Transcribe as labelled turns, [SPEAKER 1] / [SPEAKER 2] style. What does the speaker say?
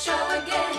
[SPEAKER 1] show again.